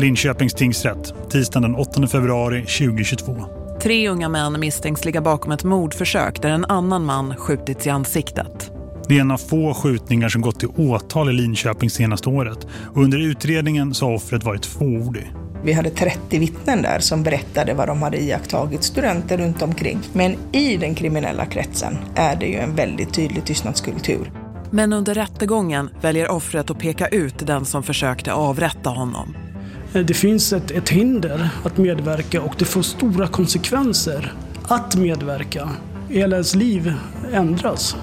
Linköpings tingsrätt, tisdagen den 8 februari 2022. Tre unga män misstänks ligga bakom ett mordförsök där en annan man skjutits i ansiktet. Det är en av få skjutningar som gått till åtal i Linköping senaste året. Och under utredningen så har offret varit fåordig. Vi hade 30 vittnen där som berättade vad de hade iakttagit, studenter runt omkring. Men i den kriminella kretsen är det ju en väldigt tydlig tystnadskultur. Men under rättegången väljer offret att peka ut den som försökte avrätta honom. Det finns ett, ett hinder att medverka och det får stora konsekvenser att medverka. Hela ens liv ändras.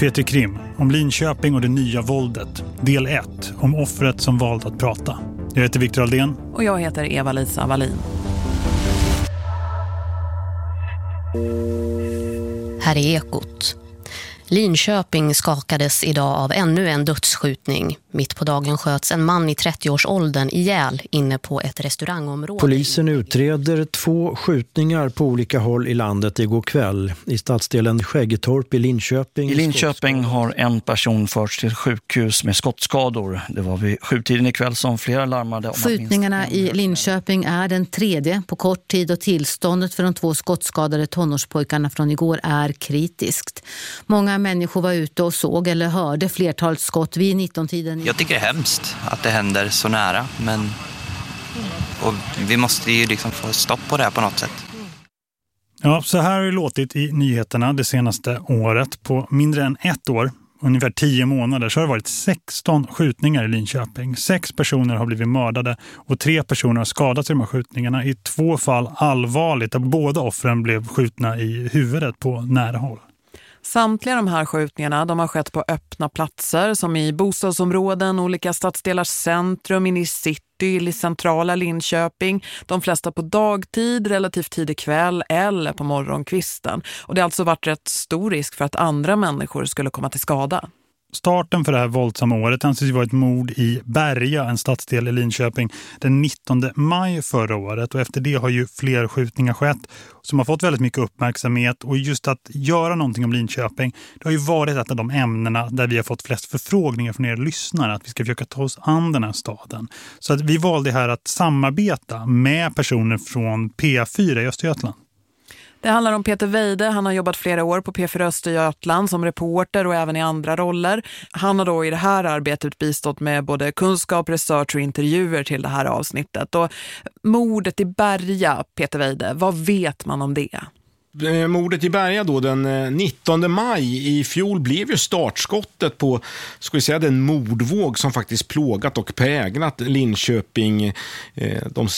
Peter Krim om Linköping och det nya våldet. Del 1 om offret som valde att prata. Jag heter Viktor Aldén. Och jag heter Eva-Lisa Wallin. Här är Ekot. Linköping skakades idag av ännu en dödsskjutning. Mitt på dagen sköts en man i 30-årsåldern ihjäl inne på ett restaurangområde. Polisen utreder två skjutningar på olika håll i landet igår kväll. I stadsdelen Skäggetorp i Linköping. I Linköping har en person förts till sjukhus med skottskador. Det var vid sjutiden ikväll som flera larmade om Skjutningarna i Linköping är den tredje på kort tid och tillståndet för de två skottskadade tonårspojkarna från igår är kritiskt. Många människor var ute och såg eller hörde flertalet skott vid 19-tiden. Jag tycker det är hemskt att det händer så nära, men och vi måste ju liksom få stopp på det här på något sätt. Ja, så här har det låtit i nyheterna det senaste året. På mindre än ett år, ungefär tio månader, så har det varit 16 skjutningar i Linköping. Sex personer har blivit mördade och tre personer har skadats i de här skjutningarna. I två fall allvarligt, där båda offren blev skjutna i huvudet på nära håll. Samtliga de här skjutningarna de har skett på öppna platser som i bostadsområden, olika stadsdelars centrum, in i city, i centrala Linköping. De flesta på dagtid, relativt tidig kväll eller på morgonkvisten. Och det har alltså varit rätt stor risk för att andra människor skulle komma till skada. Starten för det här våldsamma året anses vara ett mord i Berga, en stadsdel i Linköping, den 19 maj förra året. Och efter det har ju fler skjutningar skett som har fått väldigt mycket uppmärksamhet. Och just att göra någonting om Linköping, det har ju varit ett av de ämnena där vi har fått flest förfrågningar från er lyssnare. Att vi ska försöka ta oss an den här staden. Så att vi valde här att samarbeta med personer från P4 i Östergötland. Det handlar om Peter Weide. Han har jobbat flera år på P4 Östergötland som reporter och även i andra roller. Han har då i det här arbetet bistått med både kunskap, research och intervjuer till det här avsnittet. Och mordet i Berga, Peter Weide, vad vet man om det? Mordet i Berga då den 19 maj i fjol blev ju startskottet på ska vi säga, den mordvåg som faktiskt plågat och präglat Linköping eh, de,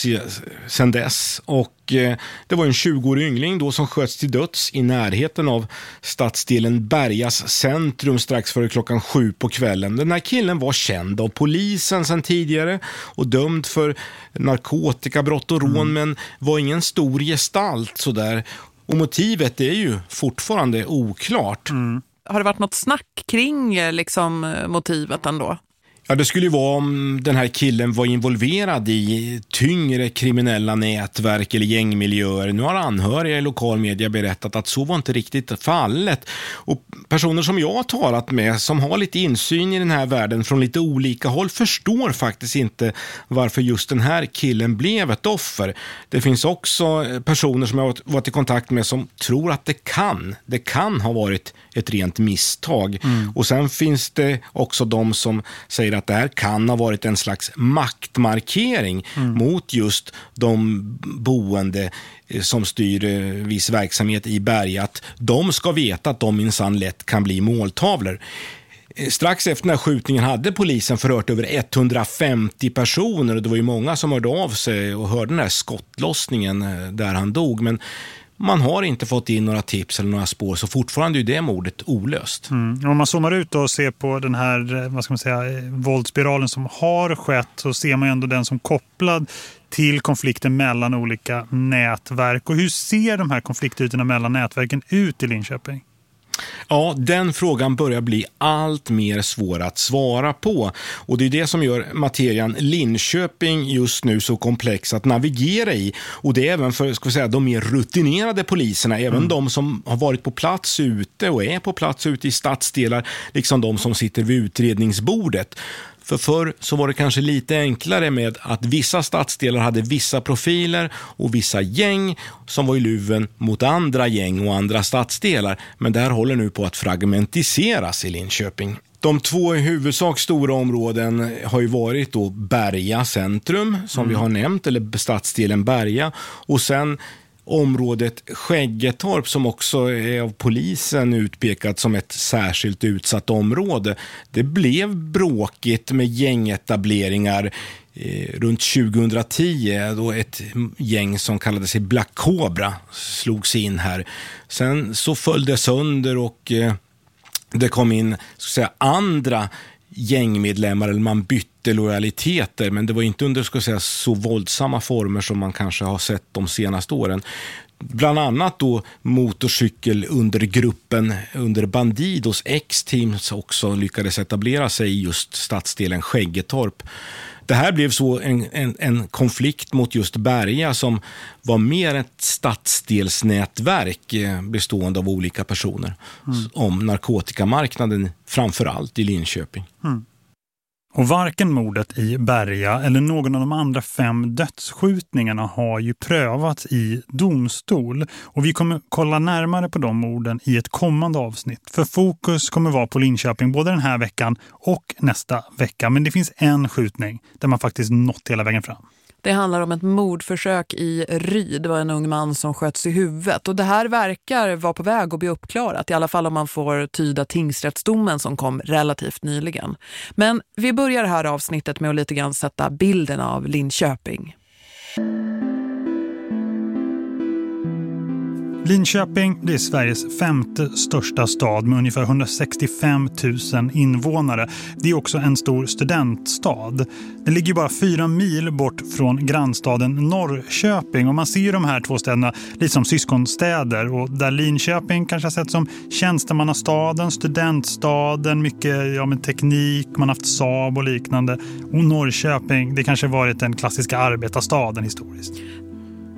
sen dess. Och eh, det var en 20-årig yngling då som sköts till döds i närheten av stadsdelen Bergas centrum strax före klockan sju på kvällen. Den här killen var känd av polisen sedan tidigare och dömd för narkotikabrott och rån mm. men var ingen stor gestalt sådär. Och motivet är ju fortfarande oklart. Mm. Har det varit något snack kring eh, liksom, eh, motivet ändå? Ja, det skulle ju vara om den här killen var involverad i tyngre kriminella nätverk eller gängmiljöer. Nu har anhöriga i lokal media berättat att så var inte riktigt fallet. Och personer som jag har talat med som har lite insyn i den här världen från lite olika håll förstår faktiskt inte varför just den här killen blev ett offer. Det finns också personer som jag har varit i kontakt med som tror att det kan, det kan ha varit ett rent misstag. Mm. Och sen finns det också de som säger att det här kan ha varit en slags maktmarkering mm. mot just de boende eh, som styr eh, viss verksamhet i Berga. Att de ska veta att de minsann lätt kan bli måltavlor. Eh, strax efter den här skjutningen hade polisen förhört över 150 personer och det var ju många som hörde av sig och hörde den här skottlossningen där han dog. Men man har inte fått in några tips eller några spår så fortfarande är det mordet olöst. Mm. Om man zoomar ut och ser på den här eh, vad ska man säga, eh, våldsspiralen som har skett så ser man ändå den som kopplad till konflikten mellan olika nätverk. Och hur ser de här konfliktytorna mellan nätverken ut i Linköping? Ja, den frågan börjar bli allt mer svår att svara på. Och det är det som gör materian Linköping just nu så komplex att navigera i. Och det är även för ska säga, de mer rutinerade poliserna, även mm. de som har varit på plats ute och är på plats ute i stadsdelar, liksom de som sitter vid utredningsbordet. För förr så var det kanske lite enklare med att vissa stadsdelar hade vissa profiler och vissa gäng som var i luven mot andra gäng och andra stadsdelar. Men det här håller nu på att fragmentiseras i Linköping. De två i huvudsak stora områden har ju varit då Berga centrum, som mm. vi har nämnt, eller stadsdelen Berga. Och sen området Skäggetorp som också är av polisen utpekat som ett särskilt utsatt område. Det blev bråkigt med gängetableringar eh, runt 2010 då ett gäng som kallade sig Black Cobra slog sig in här. Sen så föll det sönder och eh, det kom in ska säga, andra gängmedlemmar, eller man bytte lojaliteter, men det var inte under ska säga, så våldsamma former som man kanske har sett de senaste åren. Bland annat då motorcykelundergruppen under Bandidos X-teams också lyckades etablera sig i just stadsdelen Skäggetorp. Det här blev så en, en, en, konflikt mot just Berga som var mer ett stadsdelsnätverk eh, bestående av olika personer mm. om narkotikamarknaden, framför allt i Linköping. Mm. Och varken mordet i Berga eller någon av de andra fem dödsskjutningarna har ju prövats i domstol. Och vi kommer kolla närmare på de morden i ett kommande avsnitt. För fokus kommer vara på Linköping både den här veckan och nästa vecka. Men det finns en skjutning där man faktiskt nått hela vägen fram. Det handlar om ett mordförsök i Ryd. Det var en ung man som sköts i huvudet. Och det här verkar vara på väg att bli uppklarat. I alla fall om man får tyda tingsrättsdomen som kom relativt nyligen. Men vi börjar det här avsnittet med att lite grann sätta bilden av Linköping. Linköping det är Sveriges femte största stad med ungefär 165 000 invånare. Det är också en stor studentstad. Den ligger bara fyra mil bort från grannstaden Norrköping och man ser de här två städerna lite som syskonstäder och där Linköping kanske har sett som tjänstemannastaden, studentstaden, mycket ja, med teknik, man har haft Saab och liknande. Och Norrköping, det kanske varit den klassiska arbetarstaden historiskt.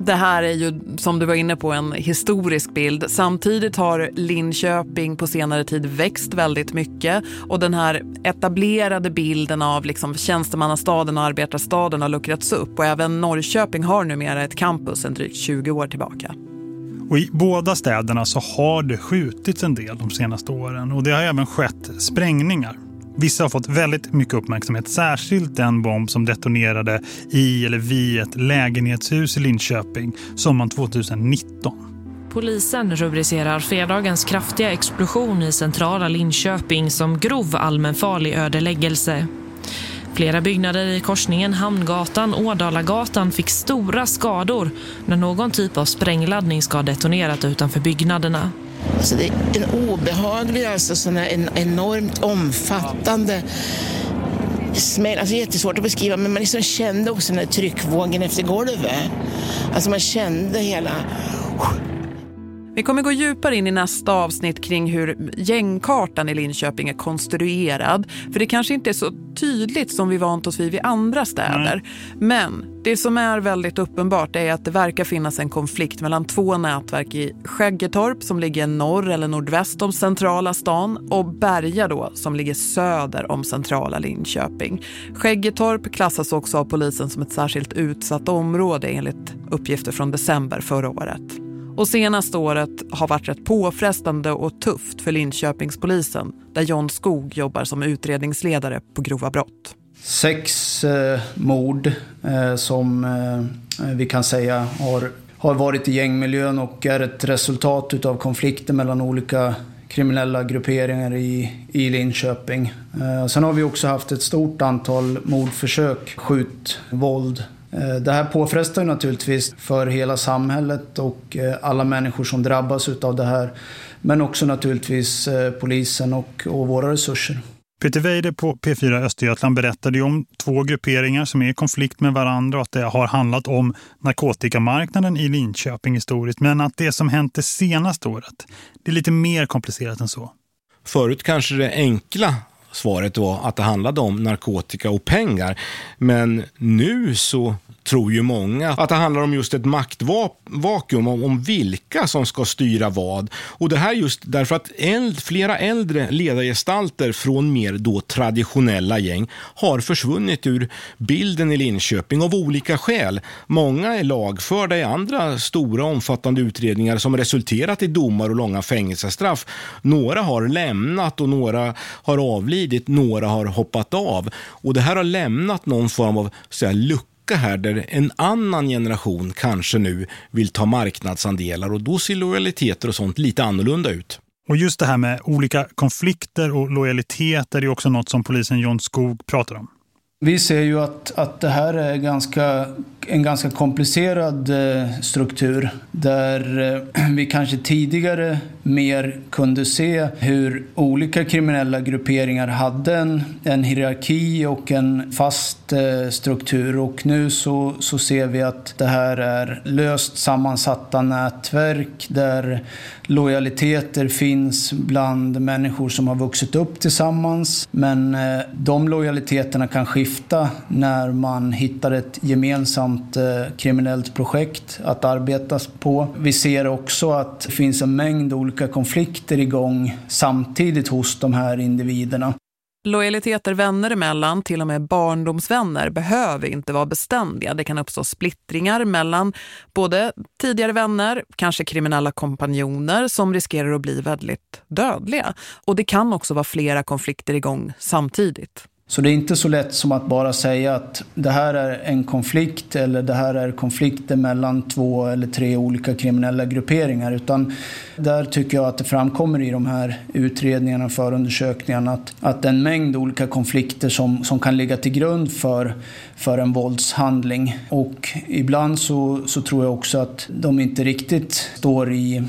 Det här är ju, som du var inne på, en historisk bild. Samtidigt har Linköping på senare tid växt väldigt mycket och den här etablerade bilden av liksom tjänstemannastaden och arbetarstaden har luckrats upp och även Norrköping har numera ett campus en drygt 20 år tillbaka. Och I båda städerna så har det skjutits en del de senaste åren och det har även skett sprängningar. Vissa har fått väldigt mycket uppmärksamhet, särskilt den bomb som detonerade i eller vid ett lägenhetshus i Linköping sommaren 2019. Polisen rubricerar fredagens kraftiga explosion i centrala Linköping som grov allmänfarlig ödeläggelse. Flera byggnader i korsningen Hamngatan och Ådalagatan fick stora skador när någon typ av sprängladdning ska ha detonerat utanför byggnaderna. Alltså det är en obehaglig, alltså sån en enormt omfattande smäll. Alltså jättesvårt att beskriva, men man liksom kände också den här tryckvågen efter golvet. Alltså man kände hela... Vi kommer gå djupare in i nästa avsnitt kring hur gängkartan i Linköping är konstruerad. För det kanske inte är så tydligt som vi vant oss vid i andra städer. Mm. Men det som är väldigt uppenbart är att det verkar finnas en konflikt mellan två nätverk i Skäggetorp som ligger norr eller nordväst om centrala stan och Berga då som ligger söder om centrala Linköping. Skäggetorp klassas också av polisen som ett särskilt utsatt område enligt uppgifter från december förra året. Och senaste året har varit rätt påfrestande och tufft för Linköpingspolisen där John Skog jobbar som utredningsledare på grova brott. Sex eh, mord eh, som eh, vi kan säga har, har varit i gängmiljön och är ett resultat av konflikter mellan olika kriminella grupperingar i, i Linköping. Eh, sen har vi också haft ett stort antal mordförsök, skjutvåld det här påfrestar naturligtvis för hela samhället och eh, alla människor som drabbas av det här. Men också naturligtvis eh, polisen och, och våra resurser. Peter Weide på P4 Östergötland berättade om två grupperingar som är i konflikt med varandra och att det har handlat om narkotikamarknaden i Linköping historiskt. Men att det som hänt det senaste året, det är lite mer komplicerat än så. Förut kanske det enkla svaret var att det handlade om narkotika och pengar. Men nu så tror ju många att det handlar om just ett maktvakuum, om, om vilka som ska styra vad. Och det här just därför att äld, flera äldre ledargestalter från mer då traditionella gäng har försvunnit ur bilden i Linköping av olika skäl. Många är lagförda i andra stora omfattande utredningar som resulterat i domar och långa fängelsestraff. Några har lämnat och några har avlidit, några har hoppat av. Och det här har lämnat någon form av så här, lucka här där en annan generation kanske nu vill ta marknadsandelar och då ser lojaliteter och sånt lite annorlunda ut. Och just det här med olika konflikter och lojaliteter är också något som polisen John Skog pratar om. Vi ser ju att, att det här är ganska, en ganska komplicerad eh, struktur där eh, vi kanske tidigare mer kunde se hur olika kriminella grupperingar hade en, en hierarki och en fast eh, struktur. Och nu så, så ser vi att det här är löst sammansatta nätverk där lojaliteter finns bland människor som har vuxit upp tillsammans. Men de lojaliteterna kan skifta när man hittar ett gemensamt Eh, kriminellt projekt att arbeta på. Vi ser också att det finns en mängd olika konflikter igång samtidigt hos de här individerna. Lojaliteter vänner emellan, till och med barndomsvänner, behöver inte vara beständiga. Det kan uppstå splittringar mellan både tidigare vänner, kanske kriminella kompanjoner som riskerar att bli väldigt dödliga. Och det kan också vara flera konflikter igång samtidigt. Så det är inte så lätt som att bara säga att det här är en konflikt eller det här är konflikter mellan två eller tre olika kriminella grupperingar. Utan där tycker jag att det framkommer i de här utredningarna och förundersökningarna att, att en mängd olika konflikter som, som kan ligga till grund för, för en våldshandling. Och ibland så, så tror jag också att de inte riktigt står i,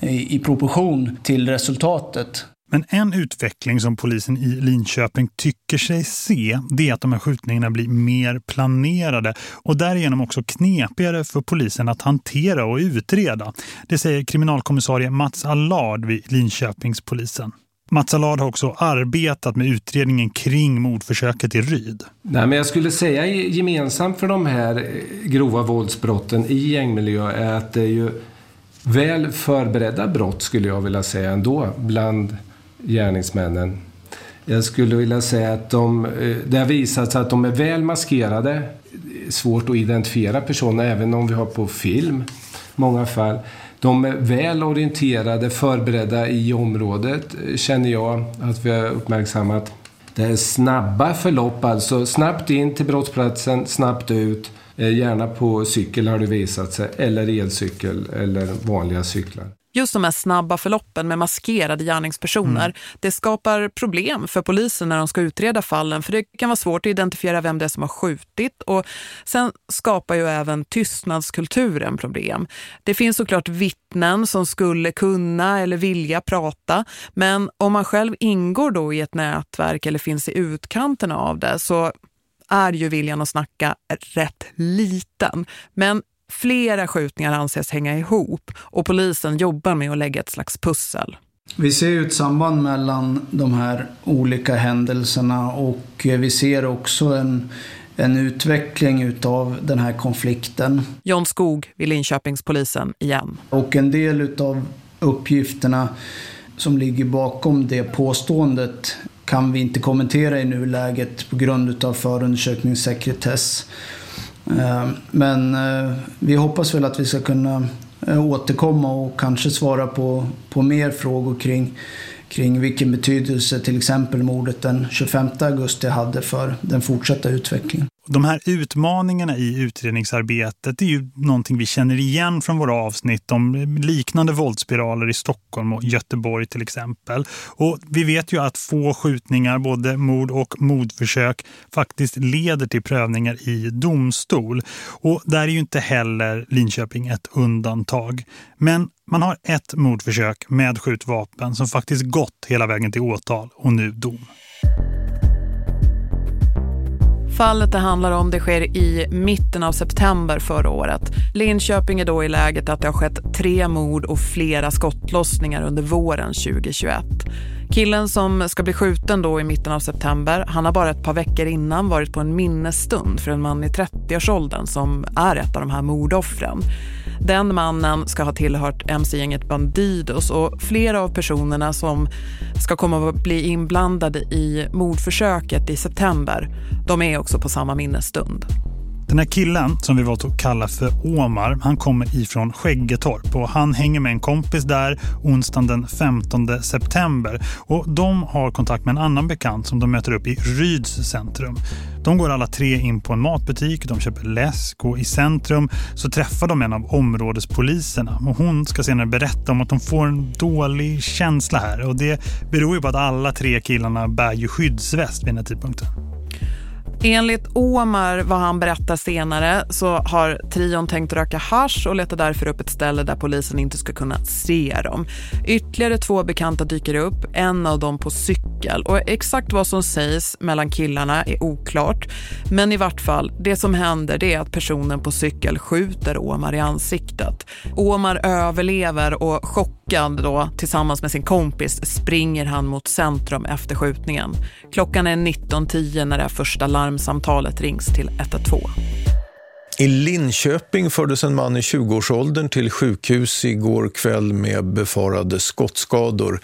i, i proportion till resultatet. Men en utveckling som polisen i Linköping tycker sig se det är att de här skjutningarna blir mer planerade och därigenom också knepigare för polisen att hantera och utreda. Det säger kriminalkommissarie Mats Allard vid Linköpingspolisen. Mats Allard har också arbetat med utredningen kring mordförsöket i Ryd. Nej, men jag skulle säga gemensamt för de här eh, grova våldsbrotten i gängmiljö är att det är ju väl förberedda brott skulle jag vilja säga ändå bland gärningsmännen. Jag skulle vilja säga att de, eh, det har visat sig att de är väl maskerade. Svårt att identifiera personer även om vi har på film många fall. De är väl orienterade, förberedda i området eh, känner jag att vi har uppmärksammat. Det är snabba förlopp, alltså snabbt in till brottsplatsen, snabbt ut. Eh, gärna på cykel har det visat sig, eller elcykel eller vanliga cyklar. Just de här snabba förloppen med maskerade gärningspersoner, mm. det skapar problem för polisen när de ska utreda fallen för det kan vara svårt att identifiera vem det är som har skjutit och sen skapar ju även tystnadskulturen problem. Det finns såklart vittnen som skulle kunna eller vilja prata men om man själv ingår då i ett nätverk eller finns i utkanten av det så är ju viljan att snacka rätt liten. Men Flera skjutningar anses hänga ihop och polisen jobbar med att lägga ett slags pussel. Vi ser ju ett samband mellan de här olika händelserna och vi ser också en, en utveckling utav den här konflikten. John Skog vid Linköpingspolisen igen. Och en del utav uppgifterna som ligger bakom det påståendet kan vi inte kommentera i nuläget på grund utav förundersökningssekretess. Eh, men eh, vi hoppas väl att vi ska kunna eh, återkomma och kanske svara på, på mer frågor kring, kring vilken betydelse till exempel mordet den 25 augusti hade för den fortsatta utvecklingen. De här utmaningarna i utredningsarbetet är ju någonting vi känner igen från våra avsnitt om liknande våldsspiraler i Stockholm och Göteborg till exempel. Och vi vet ju att få skjutningar, både mord och mordförsök, faktiskt leder till prövningar i domstol. Och där är ju inte heller Linköping ett undantag. Men man har ett mordförsök med skjutvapen som faktiskt gått hela vägen till åtal och nu dom. Fallet det handlar om det sker i mitten av september förra året. Linköping är då i läget att det har skett tre mord och flera skottlossningar under våren 2021. Killen som ska bli skjuten då i mitten av september, han har bara ett par veckor innan varit på en minnesstund för en man i 30-årsåldern som är ett av de här mordoffren. Den mannen ska ha tillhört MC-gänget Bandidos och flera av personerna som ska komma att bli inblandade i mordförsöket i september, de är också på samma minnesstund. Den här killen som vi valt att kalla för Omar, han kommer ifrån Skäggetorp och han hänger med en kompis där onsdagen den 15 september. Och de har kontakt med en annan bekant som de möter upp i Ryds centrum. De går alla tre in på en matbutik, de köper läsk och i centrum så träffar de en av områdespoliserna. Och hon ska senare berätta om att de får en dålig känsla här och det beror ju på att alla tre killarna bär ju skyddsväst vid den här tidpunkten. Enligt Omar, vad han berättar senare, så har trion tänkt röka hash och letar därför upp ett ställe där polisen inte ska kunna se dem. Ytterligare två bekanta dyker upp, en av dem på cykel. Och exakt vad som sägs mellan killarna är oklart. Men i vart fall, det som händer det är att personen på cykel skjuter Omar i ansiktet. Omar överlever och chockad då, tillsammans med sin kompis, springer han mot centrum efter skjutningen. Klockan är 19.10 när det första larmsamtalet rings till 112. I Linköping fördes en man i 20-årsåldern till sjukhus igår kväll med befarade skottskador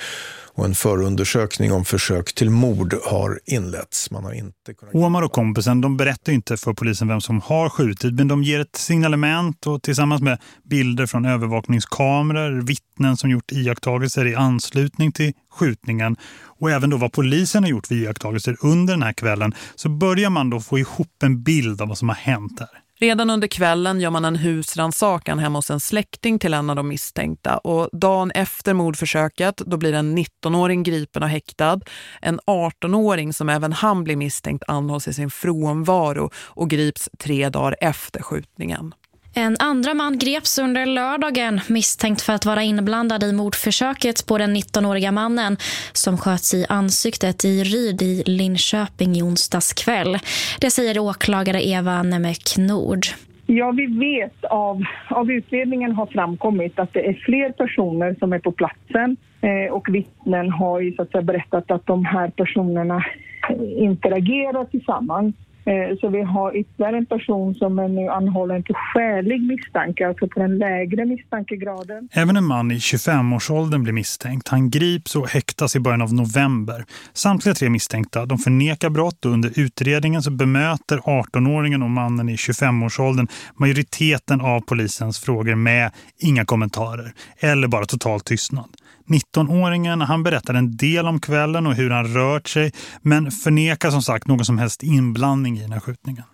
och en förundersökning om försök till mord har inletts. Man har inte kunnat... Omar och kompisen de berättar inte för polisen vem som har skjutit men de ger ett signalement och tillsammans med bilder från övervakningskameror, vittnen som gjort iakttagelser i anslutning till skjutningen och även då vad polisen har gjort vid iakttagelser under den här kvällen så börjar man då få ihop en bild av vad som har hänt här. Redan under kvällen gör man en husransakan hemma hos en släkting till en av de misstänkta och dagen efter mordförsöket då blir en 19-åring gripen och häktad. En 18-åring som även han blir misstänkt anhålls i sin frånvaro och grips tre dagar efter skjutningen. En andra man greps under lördagen misstänkt för att vara inblandad i mordförsöket på den 19-åriga mannen som sköts i ansiktet i Ryd i Linköping i onsdags kväll. Det säger åklagare Eva Nemek Nord. Ja, vi vet av, av utredningen har framkommit att det är fler personer som är på platsen eh, och vittnen har ju så att säga berättat att de här personerna eh, interagerar tillsammans. Eh, så vi har ytterligare en person som är nu anhållen till skälig misstanke, alltså på den lägre misstankegraden. Även en man i 25-årsåldern blir misstänkt. Han grips och häktas i början av november. Samtliga tre misstänkta de förnekar brott och under utredningen så bemöter 18-åringen och mannen i 25-årsåldern majoriteten av polisens frågor med inga kommentarer eller bara total tystnad. 19-åringen han berättar en del om kvällen och hur han rört sig men förnekar som sagt någon som helst inblandning i den här skjutningen.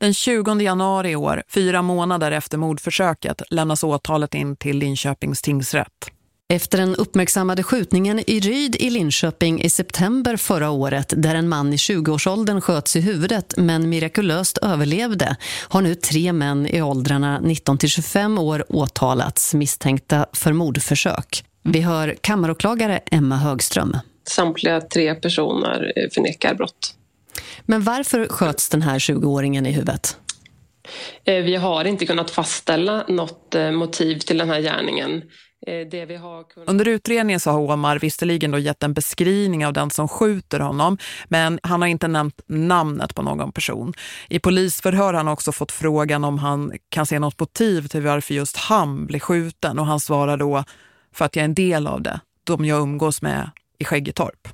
Den 20 januari i år, fyra månader efter mordförsöket, lämnas åtalet in till Linköpings tingsrätt. Efter den uppmärksammade skjutningen i Ryd i Linköping i september förra året där en man i 20-årsåldern sköts i huvudet men mirakulöst överlevde har nu tre män i åldrarna 19-25 år åtalats misstänkta för mordförsök. Vi hör kammaråklagare Emma Högström. Samtliga tre personer eh, förnekar brott. Men varför sköts den här 20-åringen i huvudet? Eh, vi har inte kunnat fastställa något eh, motiv till den här gärningen. Kunnat... Under utredningen så har Omar visserligen då gett en beskrivning av den som skjuter honom men han har inte nämnt namnet på någon person. I polisförhör har han också fått frågan om han kan se något motiv till varför just han blir skjuten och han svarar då för att jag är en del av det, de jag umgås med i Skäggetorp.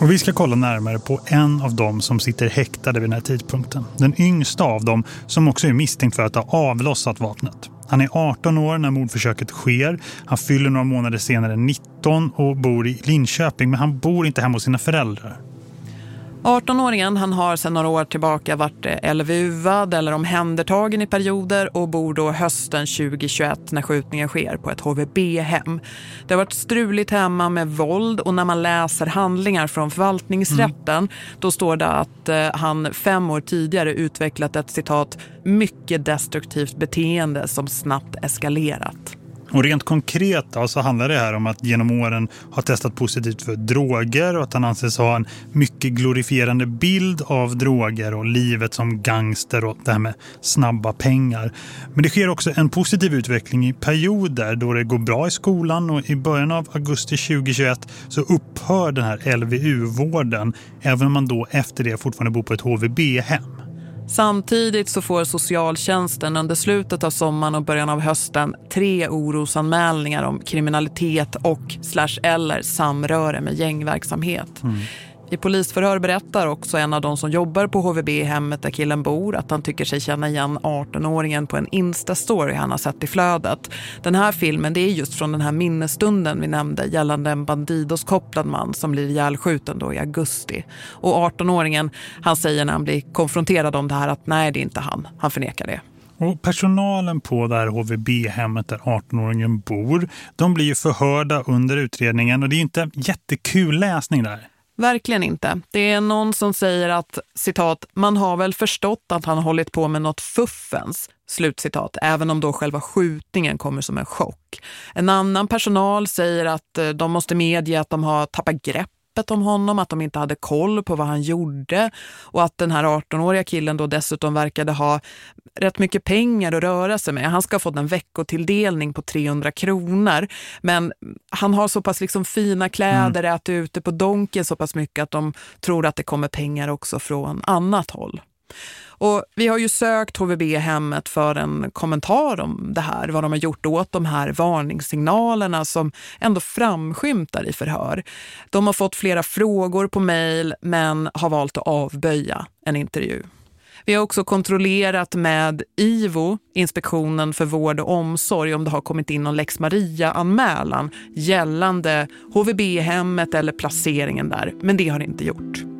Och vi ska kolla närmare på en av dem som sitter häktade vid den här tidpunkten. Den yngsta av dem som också är misstänkt för att ha avlossat vapnet. Han är 18 år när mordförsöket sker. Han fyller några månader senare 19 och bor i Linköping men han bor inte hemma hos sina föräldrar. 18-åringen han har sedan några år tillbaka varit eh, LVU-ad eller omhändertagen i perioder och bor då hösten 2021 när skjutningen sker på ett HVB-hem. Det har varit struligt hemma med våld och när man läser handlingar från förvaltningsrätten mm. då står det att eh, han fem år tidigare utvecklat ett citat mycket destruktivt beteende som snabbt eskalerat. Och rent konkret då, så handlar det här om att genom åren ha testat positivt för droger och att han anses ha en mycket glorifierande bild av droger och livet som gangster och det här med snabba pengar. Men det sker också en positiv utveckling i perioder då det går bra i skolan och i början av augusti 2021 så upphör den här LVU-vården även om man då efter det fortfarande bor på ett HVB-hem. Samtidigt så får socialtjänsten under slutet av sommaren och början av hösten tre orosanmälningar om kriminalitet och slash eller samröre med gängverksamhet. Mm. I polisförhör berättar också en av de som jobbar på HVB-hemmet där killen bor att han tycker sig känna igen 18-åringen på en Insta-story han har sett i flödet. Den här filmen det är just från den här minnesstunden vi nämnde gällande en bandidos-kopplad man som blir ihjälskjuten då i augusti. Och 18-åringen han säger när han blir konfronterad om det här att nej det är inte han, han förnekar det. Och personalen på det här HVB-hemmet där 18-åringen bor, de blir ju förhörda under utredningen och det är inte jättekul läsning där. Verkligen inte. Det är någon som säger att, citat, man har väl förstått att han hållit på med något fuffens, slutcitat, även om då själva skjutningen kommer som en chock. En annan personal säger att eh, de måste medge att de har tappat grepp greppet om honom, att de inte hade koll på vad han gjorde och att den här 18-åriga killen då dessutom verkade ha rätt mycket pengar att röra sig med. Han ska ha fått en veckotilldelning på 300 kronor men han har så pass liksom fina kläder, mm. äter ute på donken så pass mycket att de tror att det kommer pengar också från annat håll. Och vi har ju sökt HVB-hemmet för en kommentar om det här, vad de har gjort åt de här varningssignalerna som ändå framskymtar i förhör. De har fått flera frågor på mejl men har valt att avböja en intervju. Vi har också kontrollerat med IVO, Inspektionen för vård och omsorg, om det har kommit in någon Lex Maria-anmälan gällande HVB-hemmet eller placeringen där. Men det har det inte gjort.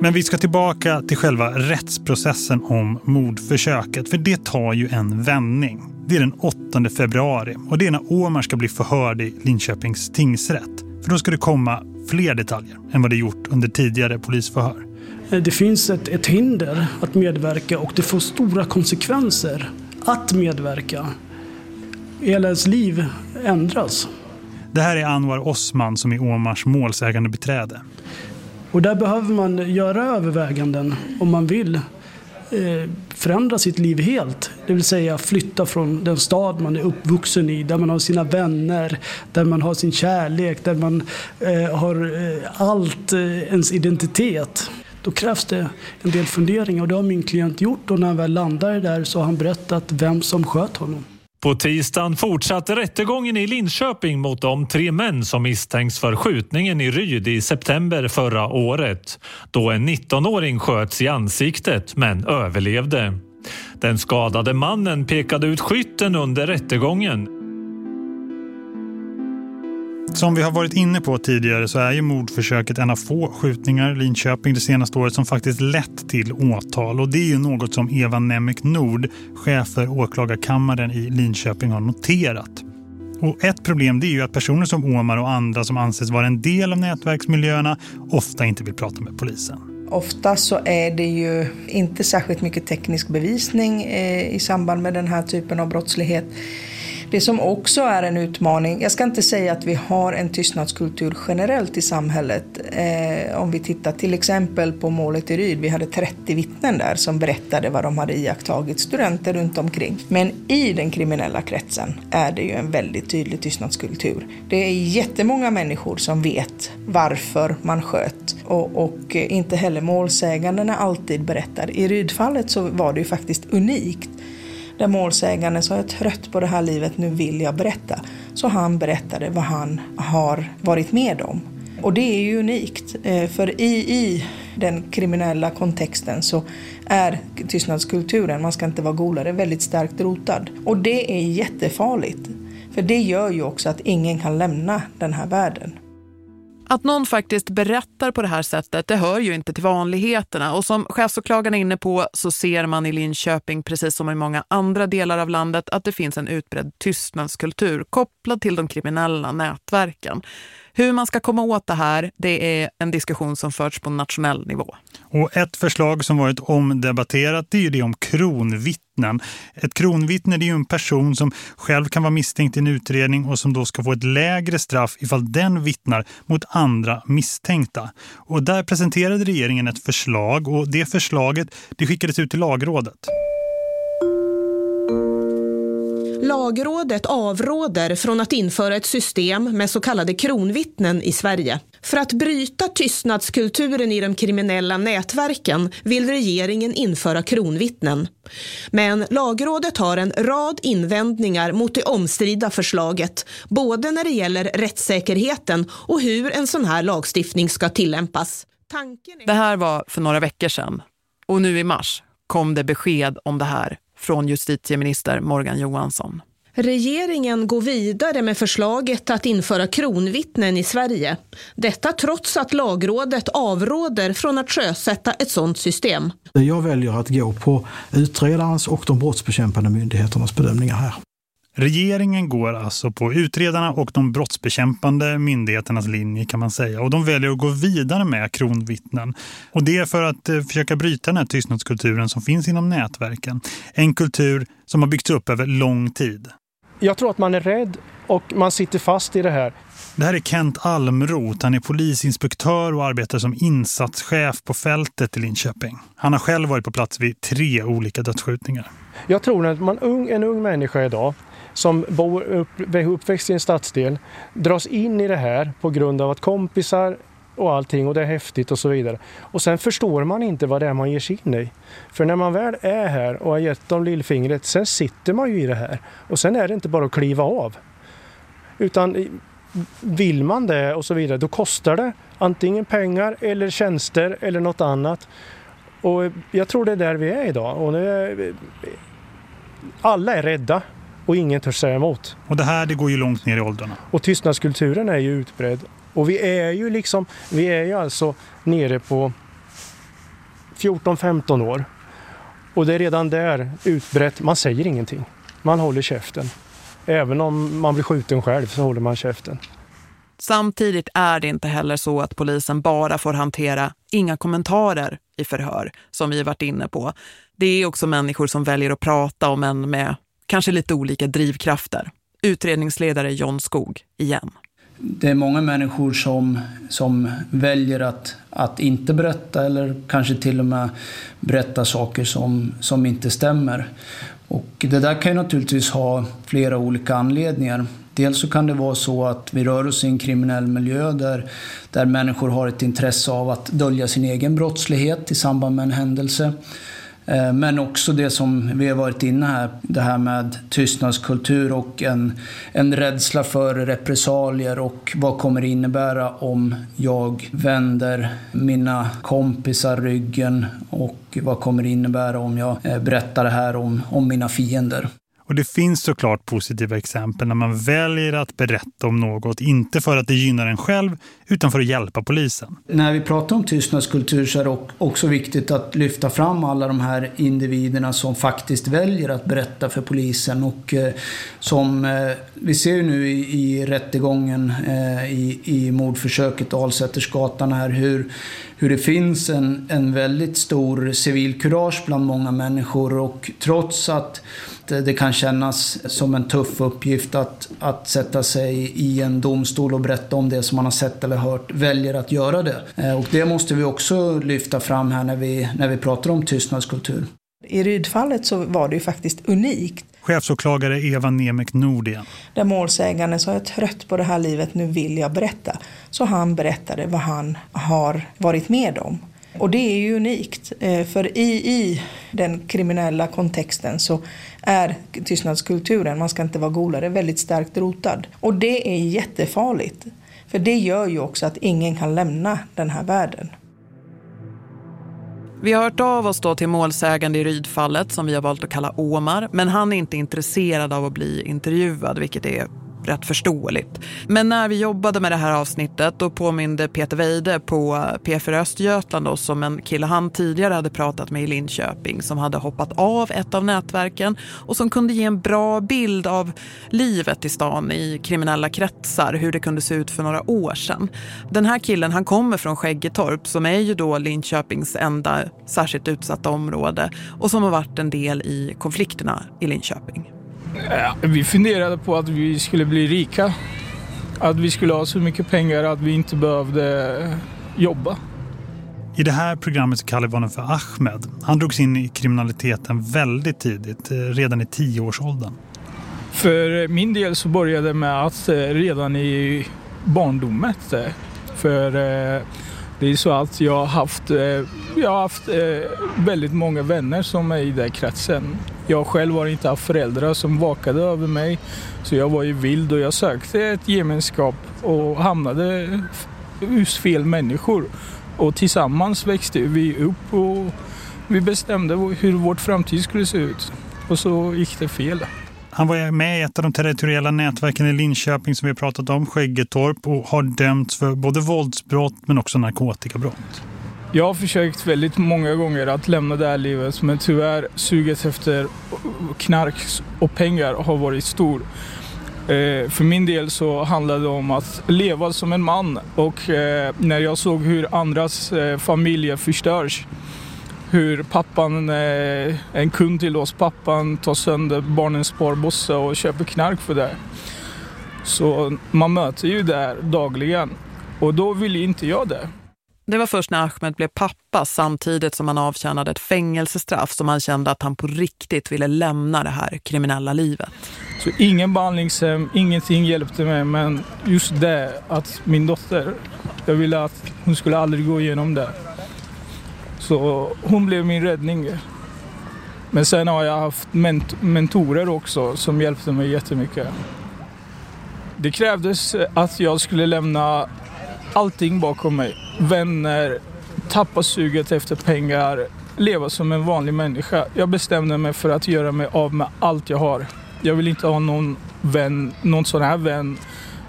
Men vi ska tillbaka till själva rättsprocessen om mordförsöket för det tar ju en vändning. Det är den 8 februari och det är när Omar ska bli förhörd i Linköpings tingsrätt. För då ska det komma fler detaljer än vad det gjort under tidigare polisförhör. Det finns ett, ett hinder att medverka och det får stora konsekvenser att medverka. Hela ens liv ändras. Det här är Anwar Osman som är Omars målsägande beträde. Och där behöver man göra överväganden om man vill eh, förändra sitt liv helt. Det vill säga flytta från den stad man är uppvuxen i, där man har sina vänner, där man har sin kärlek, där man eh, har eh, allt, ens identitet. Då krävs det en del funderingar och det har min klient gjort och när han väl landar där så har han berättat vem som sköt honom. På tisdagen fortsatte rättegången i Linköping mot de tre män som misstänks för skjutningen i Ryd i september förra året då en 19-åring sköts i ansiktet men överlevde. Den skadade mannen pekade ut skytten under rättegången som vi har varit inne på tidigare så är ju mordförsöket en av få skjutningar i Linköping det senaste året som faktiskt lett till åtal. Och det är ju något som Eva Nemec Nord, chef för åklagarkammaren i Linköping, har noterat. Och ett problem det är ju att personer som Omar och andra som anses vara en del av nätverksmiljöerna ofta inte vill prata med polisen. Ofta så är det ju inte särskilt mycket teknisk bevisning eh, i samband med den här typen av brottslighet. Det som också är en utmaning, jag ska inte säga att vi har en tystnadskultur generellt i samhället. Eh, om vi tittar till exempel på målet i Ryd, vi hade 30 vittnen där som berättade vad de hade iakttagit, studenter runt omkring. Men i den kriminella kretsen är det ju en väldigt tydlig tystnadskultur. Det är jättemånga människor som vet varför man sköt och, och inte heller målsägandena alltid berättar. I Rydfallet så var det ju faktiskt unikt där målsäganden sa jag är trött på det här livet, nu vill jag berätta. Så han berättade vad han har varit med om. Och det är ju unikt, eh, för i, i den kriminella kontexten så är tystnadskulturen, man ska inte vara golare, väldigt starkt rotad. Och det är jättefarligt. För det gör ju också att ingen kan lämna den här världen. Att någon faktiskt berättar på det här sättet, det hör ju inte till vanligheterna. Och som chefsåklagaren är inne på så ser man i Linköping, precis som i många andra delar av landet, att det finns en utbredd tystnadskultur kopplad till de kriminella nätverken. Hur man ska komma åt det här, det är en diskussion som förts på nationell nivå. Och ett förslag som varit omdebatterat det är ju det om kronvittnen vittnen. Ett kronvittne är ju en person som själv kan vara misstänkt i en utredning och som då ska få ett lägre straff ifall den vittnar mot andra misstänkta. Och där presenterade regeringen ett förslag och det förslaget det skickades ut till lagrådet. Lagrådet avråder från att införa ett system med så kallade kronvittnen i Sverige. För att bryta tystnadskulturen i de kriminella nätverken vill regeringen införa kronvittnen. Men lagrådet har en rad invändningar mot det omstridda förslaget, både när det gäller rättssäkerheten och hur en sån här lagstiftning ska tillämpas. Det här var för några veckor sedan och nu i mars kom det besked om det här från justitieminister Morgan Johansson. Regeringen går vidare med förslaget att införa kronvittnen i Sverige. Detta trots att lagrådet avråder från att sjösätta ett sådant system. Jag väljer att gå på utredarens och de brottsbekämpande myndigheternas bedömningar här. Regeringen går alltså på utredarna och de brottsbekämpande myndigheternas linje kan man säga. Och de väljer att gå vidare med kronvittnen. Och det är för att eh, försöka bryta den här tystnadskulturen som finns inom nätverken. En kultur som har byggts upp över lång tid. Jag tror att man är rädd och man sitter fast i det här. Det här är Kent Almroth. Han är polisinspektör och arbetar som insatschef på fältet i Linköping. Han har själv varit på plats vid tre olika dödsskjutningar. Jag tror att man, en ung människa idag som bor upp, uppväxt i en stadsdel dras in i det här på grund av att kompisar och allting och det är häftigt och så vidare. Och sen förstår man inte vad det är man ger sig in i. För när man väl är här och har gett dem lillfingret, sen sitter man ju i det här. Och sen är det inte bara att kliva av. Utan vill man det och så vidare, då kostar det antingen pengar eller tjänster eller något annat. Och jag tror det är där vi är idag. Och nu är, alla är rädda och ingen törs säga emot. Och det här det går ju långt ner i åldrarna. Och tystnadskulturen är ju utbredd. Och vi är ju liksom, vi är ju alltså nere på 14-15 år. Och det är redan där utbrett, man säger ingenting. Man håller käften. Även om man blir skjuten själv så håller man käften. Samtidigt är det inte heller så att polisen bara får hantera inga kommentarer i förhör, som vi varit inne på. Det är också människor som väljer att prata om en med kanske lite olika drivkrafter. Utredningsledare John Skog igen. Det är många människor som, som väljer att, att inte berätta eller kanske till och med berätta saker som, som inte stämmer. Och det där kan ju naturligtvis ha flera olika anledningar. Dels så kan det vara så att vi rör oss i en kriminell miljö där, där människor har ett intresse av att dölja sin egen brottslighet i samband med en händelse. Eh, men också det som vi har varit inne här, det här med tystnadskultur och en, en rädsla för repressalier och vad kommer det innebära om jag vänder mina kompisar ryggen och vad kommer det innebära om jag eh, berättar det här om, om mina fiender. Och det finns såklart positiva exempel när man väljer att berätta om något, inte för att det gynnar en själv utan för att hjälpa polisen. När vi pratar om tystnadskultur så är det också viktigt att lyfta fram alla de här individerna som faktiskt väljer att berätta för polisen och eh, som eh, vi ser nu i, i rättegången eh, i, i mordförsöket Alsättersgatan här hur, hur det finns en, en väldigt stor civilkurage bland många människor och trots att det kan kännas som en tuff uppgift att, att sätta sig i en domstol och berätta om det som man har sett eller hört, väljer att göra det. Eh, och det måste vi också lyfta fram här när vi, när vi pratar om tystnadskultur. I Rydfallet så var det ju faktiskt unikt. Chefsåklagare Eva Nemek Nordien. Där målsäganden sa jag är trött på det här livet, nu vill jag berätta. Så han berättade vad han har varit med om. Och det är ju unikt, eh, för i, i den kriminella kontexten så är tystnadskulturen, man ska inte vara golare, väldigt starkt rotad. Och det är jättefarligt. För det gör ju också att ingen kan lämna den här världen. Vi har hört av oss då till målsägande i Rydfallet som vi har valt att kalla Omar. Men han är inte intresserad av att bli intervjuad, vilket är rätt förståeligt. Men när vi jobbade med det här avsnittet då påminde Peter Weide på P4 Östergötland oss om en kille han tidigare hade pratat med i Linköping som hade hoppat av ett av nätverken och som kunde ge en bra bild av livet i stan i kriminella kretsar, hur det kunde se ut för några år sedan. Den här killen han kommer från Skäggetorp som är ju då Linköpings enda särskilt utsatta område och som har varit en del i konflikterna i Linköping. Ja, vi funderade på att vi skulle bli rika. Att vi skulle ha så mycket pengar att vi inte behövde jobba. I det här programmet kallar vi honom för Ahmed. Han drogs in i kriminaliteten väldigt tidigt, eh, redan i tioårsåldern. För min del så började det med att eh, redan i barndomet. eh, För det är så att jag har haft, jag har haft väldigt många vänner som är i den kretsen. Jag själv har inte haft föräldrar som vakade över mig. Så jag var ju vild och jag sökte ett gemenskap och hamnade hos fel människor. Och tillsammans växte vi upp och vi bestämde hur vårt framtid skulle se ut. Och så gick det fel. Han var med i ett av de territoriella nätverken i Linköping som vi pratat om, Skäggetorp, och har dömts för både våldsbrott men också narkotikabrott. Jag har försökt väldigt många gånger att lämna det här livet men tyvärr suget efter knark och pengar har varit stor. Eh, för min del så handlade det om att leva som en man och eh, när jag såg hur andras eh, familjer förstörs hur pappan, eh, en kund till oss, pappan tar sönder barnens sparbössa och köper knark för det. Så man möter ju det här dagligen och då vill inte jag det. Det var först när Ahmed blev pappa samtidigt som han avtjänade ett fängelsestraff som han kände att han på riktigt ville lämna det här kriminella livet. Så ingen behandlingshem, ingenting hjälpte mig men just det att min dotter, jag ville att hon skulle aldrig gå igenom det. Så hon blev min räddning. Men sen har jag haft ment mentorer också som hjälpte mig jättemycket. Det krävdes att jag skulle lämna allting bakom mig. Vänner, tappa suget efter pengar, leva som en vanlig människa. Jag bestämde mig för att göra mig av med allt jag har. Jag vill inte ha någon vän, någon sån här vän.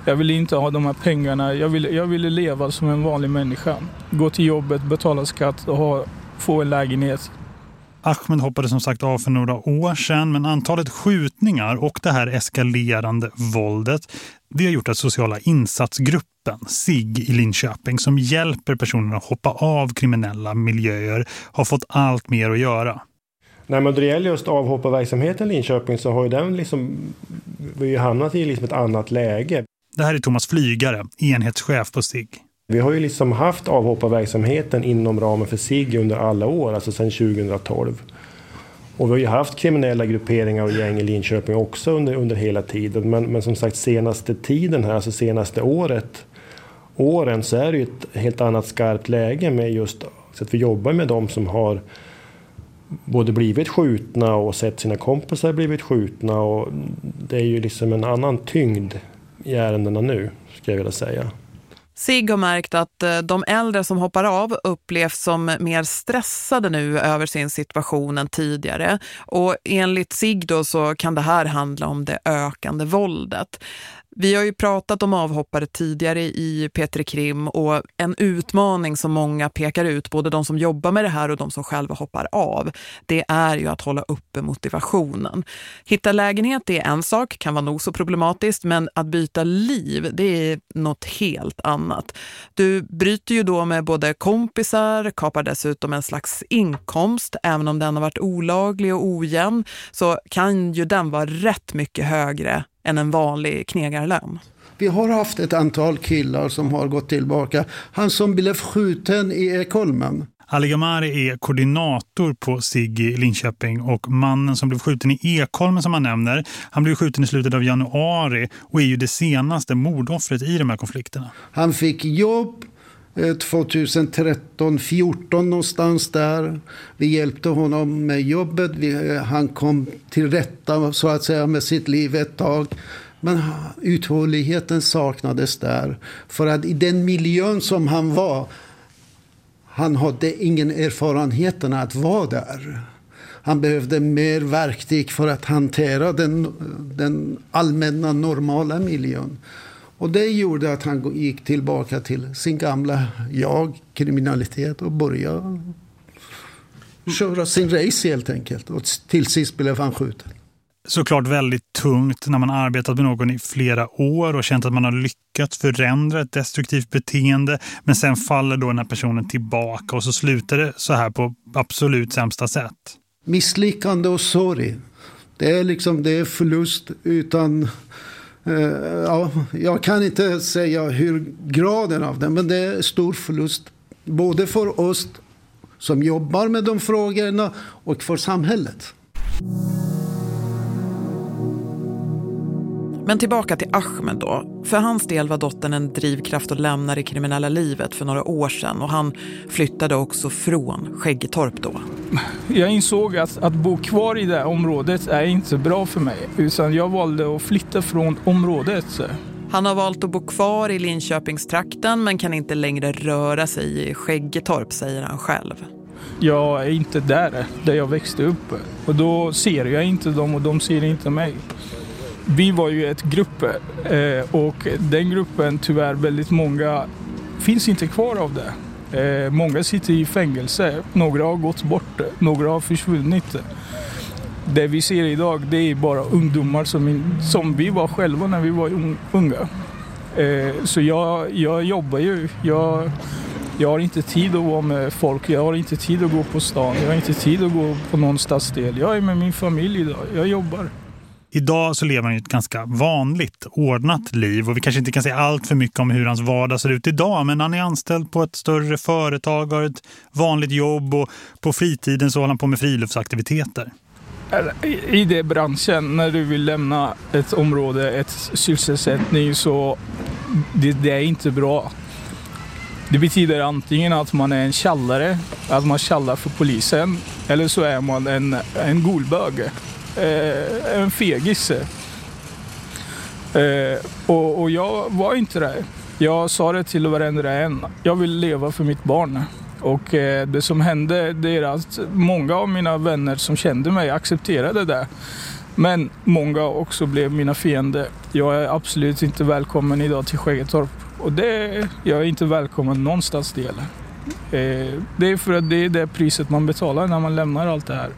Jag ville inte ha de här pengarna. Jag ville, jag ville leva som en vanlig människa. Gå till jobbet, betala skatt och ha, få en lägenhet. Ahmed hoppade som sagt av för några år sedan men antalet skjutningar och det här eskalerande våldet det har gjort att sociala insatsgruppen SIG i Linköping som hjälper personer att hoppa av kriminella miljöer har fått allt mer att göra. Nej, men då det gäller just avhopparverksamheten i Linköping så har ju den liksom, vi har hamnat i liksom ett annat läge. Det här är Thomas Flygare, enhetschef på SIG. Vi har ju liksom haft avhopparverksamheten inom ramen för SIG under alla år, alltså sedan 2012. Och vi har ju haft kriminella grupperingar och gäng i Linköping också under, under hela tiden. Men, men som sagt senaste tiden här, alltså senaste året, åren så är det ju ett helt annat skarpt läge med just så att vi jobbar med de som har både blivit skjutna och sett sina kompisar blivit skjutna. Och det är ju liksom en annan tyngd i ärendena nu, skulle jag vilja säga. SIG har märkt att eh, de äldre som hoppar av upplevs som mer stressade nu över sin situation än tidigare. Och enligt SIG då så kan det här handla om det ökande våldet. Vi har ju pratat om avhoppare tidigare i Petri Krim och en utmaning som många pekar ut, både de som jobbar med det här och de som själva hoppar av, det är ju att hålla uppe motivationen. Hitta lägenhet är en sak, kan vara nog så problematiskt, men att byta liv, det är något helt annat. Du bryter ju då med både kompisar, kapar dessutom en slags inkomst, även om den har varit olaglig och ojämn, så kan ju den vara rätt mycket högre än en vanlig knegarlön. Vi har haft ett antal killar som har gått tillbaka. Han som blev skjuten i Ekholmen. Ali Gamari är koordinator på SIG i Linköping och mannen som blev skjuten i Ekholmen som han nämner, han blev skjuten i slutet av januari och är ju det senaste mordoffret i de här konflikterna. Han fick jobb Eh, 2013, 14 någonstans där. Vi hjälpte honom med jobbet. Vi, eh, han kom till rätta så att säga med sitt liv ett tag. Men uthålligheten saknades där. För att i den miljön som han var, han hade ingen erfarenhet att vara där. Han behövde mer verktyg för att hantera den, den allmänna normala miljön. Och det gjorde att han gick tillbaka till sin gamla jag, kriminalitet och började köra sin race helt enkelt. Och till sist blev han skjuten. Såklart väldigt tungt när man arbetat med någon i flera år och känt att man har lyckats förändra ett destruktivt beteende. Men sen faller då den här personen tillbaka och så slutar det så här på absolut sämsta sätt. Misslyckande och sorg. Det är liksom det är förlust utan Eh, ja, jag kan inte säga hur graden av det, men det är stor förlust. Både för oss som jobbar med de frågorna och för samhället. Men tillbaka till Ahmed då. För hans del var dottern en drivkraft att lämna det kriminella livet för några år sedan. Och han flyttade också från Skäggetorp då. Jag insåg att, att bo kvar i det här området är inte bra för mig. Utan jag valde att flytta från området. Han har valt att bo kvar i Linköpingstrakten men kan inte längre röra sig i Skäggetorp, säger han själv. Jag är inte där, där jag växte upp. Och då ser jag inte dem och de ser inte mig vi var ju ett grupp eh, och den gruppen tyvärr väldigt många finns inte kvar av det. Eh, många sitter i fängelse, några har gått bort, några har försvunnit. Det vi ser idag det är bara ungdomar som, som vi var själva när vi var unga. Eh, så jag, jag jobbar ju. Jag, jag har inte tid att vara med folk, jag har inte tid att gå på stan, jag har inte tid att gå på någon stadsdel. Jag är med min familj idag, jag jobbar. Idag så lever han ett ganska vanligt, ordnat liv och vi kanske inte kan säga allt för mycket om hur hans vardag ser ut idag men han är anställd på ett större företag, har ett vanligt jobb och på fritiden så håller han på med friluftsaktiviteter. I den branschen, när du vill lämna ett område, ett sysselsättning så det, det är inte bra. Det betyder antingen att man är en källare, att man källar för polisen eller så är man en, en golbög eh, en fegis. Eh, och, och, jag var inte det. Jag sa det till varandra en. Jag vill leva för mitt barn. Och eh, det som hände det är att många av mina vänner som kände mig accepterade det. Men många också blev mina fiender. Jag är absolut inte välkommen idag till Skäggetorp. Och det, jag är inte välkommen någonstans del. Eh, det är för att det är det priset man betalar när man lämnar allt det här.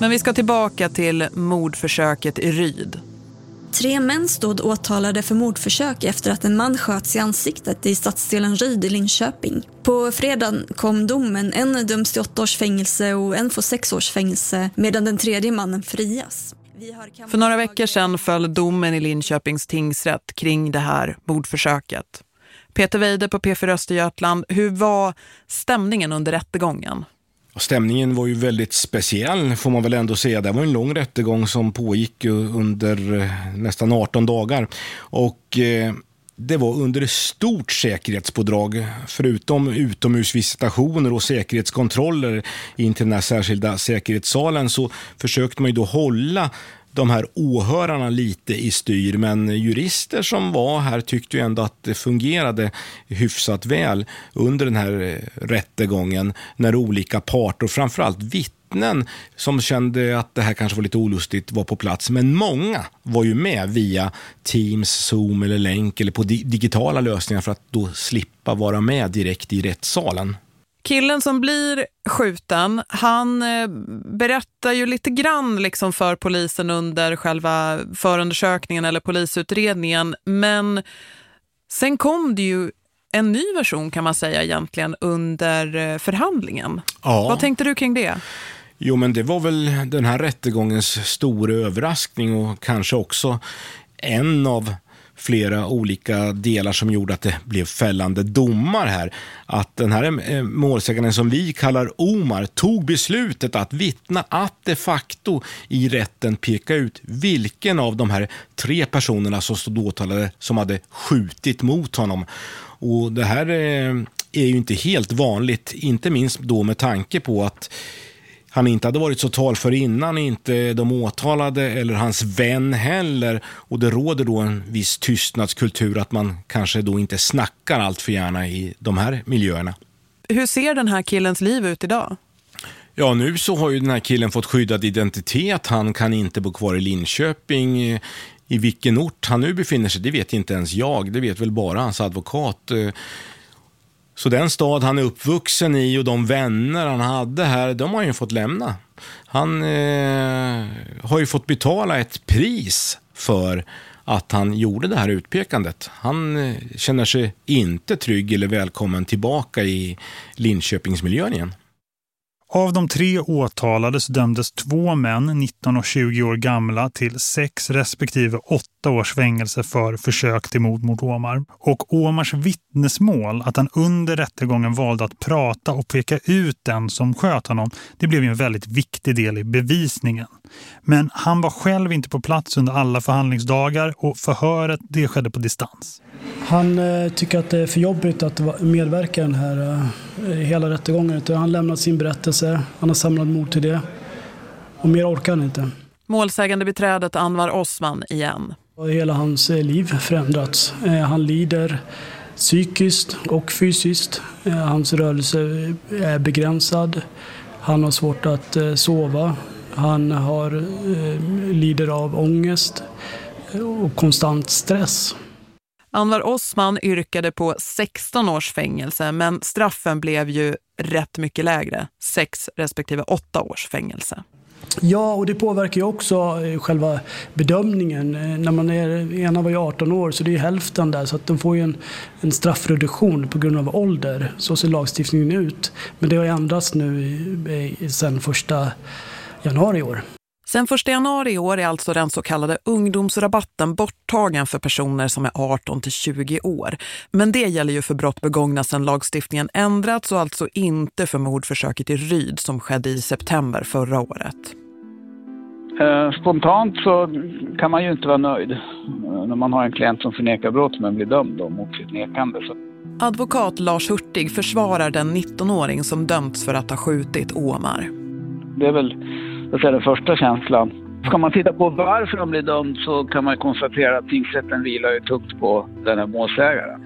Men vi ska tillbaka till mordförsöket i Ryd. Tre män stod åtalade för mordförsök efter att en man sköts i ansiktet i stadsdelen Ryd i Linköping. På fredagen kom domen. En döms till åtta års fängelse och en får sex års fängelse medan den tredje mannen frias. För några veckor sedan föll domen i Linköpings tingsrätt kring det här mordförsöket. Peter Weide på P4 Östergötland, hur var stämningen under rättegången? Stämningen var ju väldigt speciell får man väl ändå säga. Det var en lång rättegång som pågick under eh, nästan 18 dagar. Och eh, det var under stort säkerhetspådrag. Förutom utomhusvisitationer och säkerhetskontroller in till den här särskilda säkerhetssalen så försökte man ju då hålla de här åhörarna lite i styr, men jurister som var här tyckte ju ändå att det fungerade hyfsat väl under den här eh, rättegången när olika parter, framförallt vittnen som kände att det här kanske var lite olustigt var på plats. Men många var ju med via Teams, Zoom eller länk eller på digitala lösningar för att då slippa vara med direkt i rättssalen. Killen som blir skjuten, han eh, berättar ju lite grann liksom för polisen under själva förundersökningen eller polisutredningen. Men sen kom det ju en ny version kan man säga egentligen under eh, förhandlingen. Ja. Vad tänkte du kring det? Jo men det var väl den här rättegångens stora överraskning och kanske också en av flera olika delar som gjorde att det blev fällande domar här. Att den här eh, målsäganden som vi kallar Omar tog beslutet att vittna att de facto i rätten peka ut vilken av de här tre personerna som stod åtalade som hade skjutit mot honom. Och Det här eh, är ju inte helt vanligt, inte minst då med tanke på att han inte hade varit så talför innan, inte de åtalade eller hans vän heller. Och det råder då en viss tystnadskultur att man kanske då inte snackar allt för gärna i de här miljöerna. Hur ser den här killens liv ut idag? Ja, nu så har ju den här killen fått skyddad identitet. Han kan inte bo kvar i Linköping. I vilken ort han nu befinner sig, det vet inte ens jag. Det vet väl bara hans advokat. Så den stad han är uppvuxen i och de vänner han hade här, de har han ju fått lämna. Han eh, har ju fått betala ett pris för att han gjorde det här utpekandet. Han eh, känner sig inte trygg eller välkommen tillbaka i Linköpingsmiljön igen. Av de tre åtalade så dömdes två män, 19 och 20 år gamla, till sex respektive åtta års fängelse för försök till mord mot Omar. Och Omars vittnesmål, att han under rättegången valde att prata och peka ut den som sköt honom, det blev en väldigt viktig del i bevisningen. Men han var själv inte på plats under alla förhandlingsdagar och förhöret det skedde på distans. Han eh, tycker att det är för jobbigt att medverka i den här eh, hela rättegången. Han lämnat sin berättelse, han har samlat mod till det. Och mer orkar han inte. Målsägande beträdet Anvar Osman igen. Hela hans eh, liv förändrats. Eh, han lider psykiskt och fysiskt. Eh, hans rörelse är begränsad. Han har svårt att sova. Han har, lider av ångest och konstant stress. Anwar Osman yrkade på 16 års fängelse men straffen blev ju rätt mycket lägre. 6 respektive 8 års fängelse. Ja, och det påverkar ju också eh, själva bedömningen. Eh, när man är, ena var ju 18 år så det är hälften där så att de får ju en, en straffreduktion på grund av ålder. Så ser lagstiftningen ut. Men det har ändrats nu sen första januari i år. Sen 1 januari i år är alltså den så kallade ungdomsrabatten borttagen för personer som är 18 till 20 år. Men det gäller ju för brott begångna sedan lagstiftningen ändrats och alltså inte för mordförsöket i Ryd som skedde i september förra året. Eh, spontant så kan man ju inte vara nöjd eh, när man har en klient som förnekar brott men blir dömd mot sitt nekande. Så. Advokat Lars Hurtig försvarar den 19-åring som dömts för att ha skjutit Omar. Det är väl så är den första känslan. Ska man titta på varför de blir dömd så kan man konstatera att tingsrätten vilar ju tungt på den här målsägaren.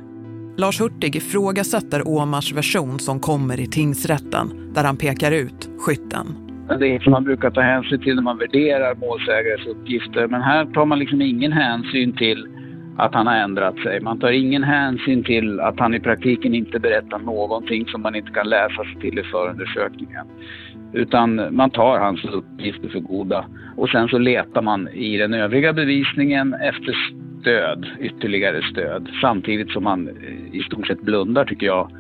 Lars Hurtig ifrågasätter Omars version som kommer i tingsrätten där han pekar ut skytten. Det är som man brukar ta hänsyn till när man värderar målsägares uppgifter. Men här tar man liksom ingen hänsyn till att han har ändrat sig. Man tar ingen hänsyn till att han i praktiken inte berättar någonting som man inte kan läsa sig till i förundersökningen. Utan man tar hans uppgifter för goda och sen så letar man i den övriga bevisningen efter stöd, ytterligare stöd. Samtidigt som man eh, i stort sett blundar tycker jag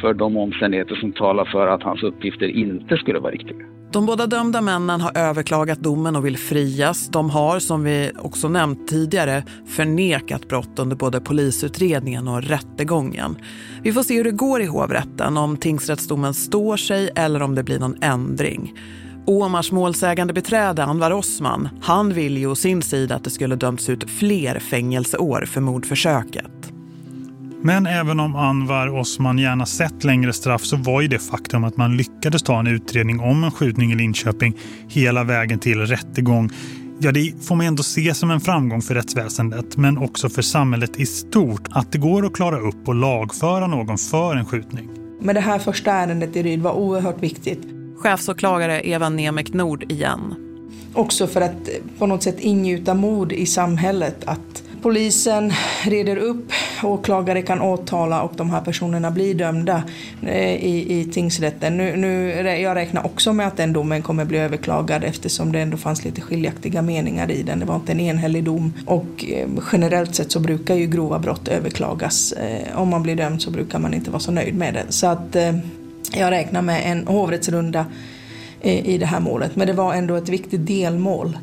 för de omständigheter som talar för att hans uppgifter inte skulle vara riktiga. De båda dömda männen har överklagat domen och vill frias. De har, som vi också nämnt tidigare, förnekat brott under både polisutredningen och rättegången. Vi får se hur det går i hovrätten, om tingsrättsdomen står sig eller om det blir någon ändring. Omars målsägande beträde Anwar Osman, han vill ju å sin sida att det skulle dömts ut fler fängelseår för mordförsöket. Men även om Anwar Osman gärna sett längre straff så var ju det faktum att man lyckades ta en utredning om en skjutning i Linköping hela vägen till rättegång. Ja, det får man ändå se som en framgång för rättsväsendet men också för samhället i stort att det går att klara upp och lagföra någon för en skjutning. Men det här första ärendet i Ryd var oerhört viktigt. Chefsåklagare Eva Nemek Nord igen. Också för att på något sätt ingjuta mod i samhället att Polisen reder upp, åklagare kan åtala och de här personerna blir dömda eh, i, i tingsrätten. Nu, nu, jag räknar också med att den domen kommer bli överklagad eftersom det ändå fanns lite skiljaktiga meningar i den. Det var inte en enhällig dom och eh, generellt sett så brukar ju grova brott överklagas. Eh, om man blir dömd så brukar man inte vara så nöjd med det. Så att jag räknar med en hovrättsrunda i det här målet. Men det var ändå ett viktigt delmål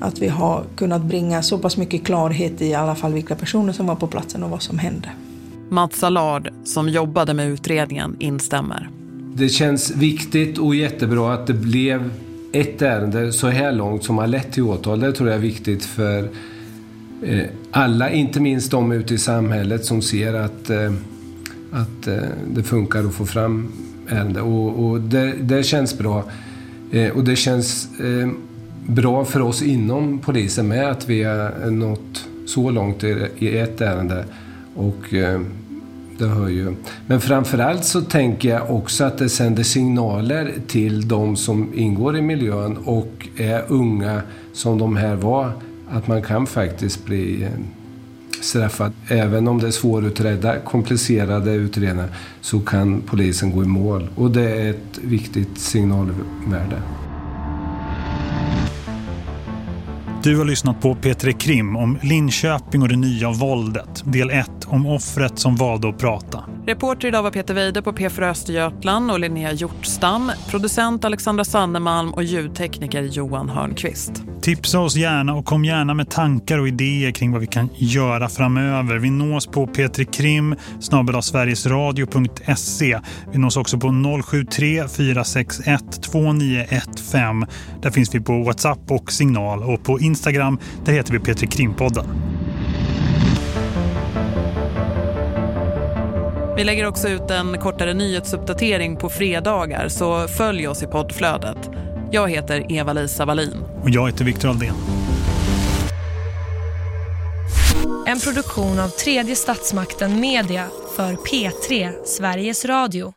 att vi har kunnat bringa så pass mycket klarhet i, i alla fall vilka personer som var på platsen och vad som hände. Mats Allard, som jobbade med utredningen, instämmer. Det känns viktigt och jättebra att det blev ett ärende så här långt som har lett till åtal. Det tror jag är viktigt för eh, alla, inte minst de ute i samhället som ser att, eh, att eh, det funkar att få fram ärende. Och, och det, det, känns bra. Och det känns bra för oss inom polisen med att vi har nått så långt i ett ärende. Och eh, det hör ju. Men framförallt så tänker jag också att det sänder signaler till de som ingår i miljön och är unga som de här var. Att man kan faktiskt bli eh, straffad. Även om det är svårutredda, komplicerade utredningar så kan polisen gå i mål. Och det är ett viktigt signalvärde. Du har lyssnat på Petre Krim om Linköping och det nya våldet. Del 1 om offret som valde att prata. Reporter idag var Peter Weide på P4 Östergötland och Linnea Hjortstam. Producent Alexandra Sannemalm och ljudtekniker Johan Hörnqvist. Tipsa oss gärna och kom gärna med tankar och idéer kring vad vi kan göra framöver. Vi nås på petrekrim sverigesradio.se. Vi nås också på 073 461 2915. Där finns vi på WhatsApp och Signal och på Instagram där heter vi Petri Krimpodden. Vi lägger också ut en kortare nyhetsuppdatering på fredagar så följ oss i poddflödet. Jag heter Eva-Lisa Wallin. Och jag heter Viktor Aldén. En produktion av tredje statsmakten Media för P3 Sveriges Radio.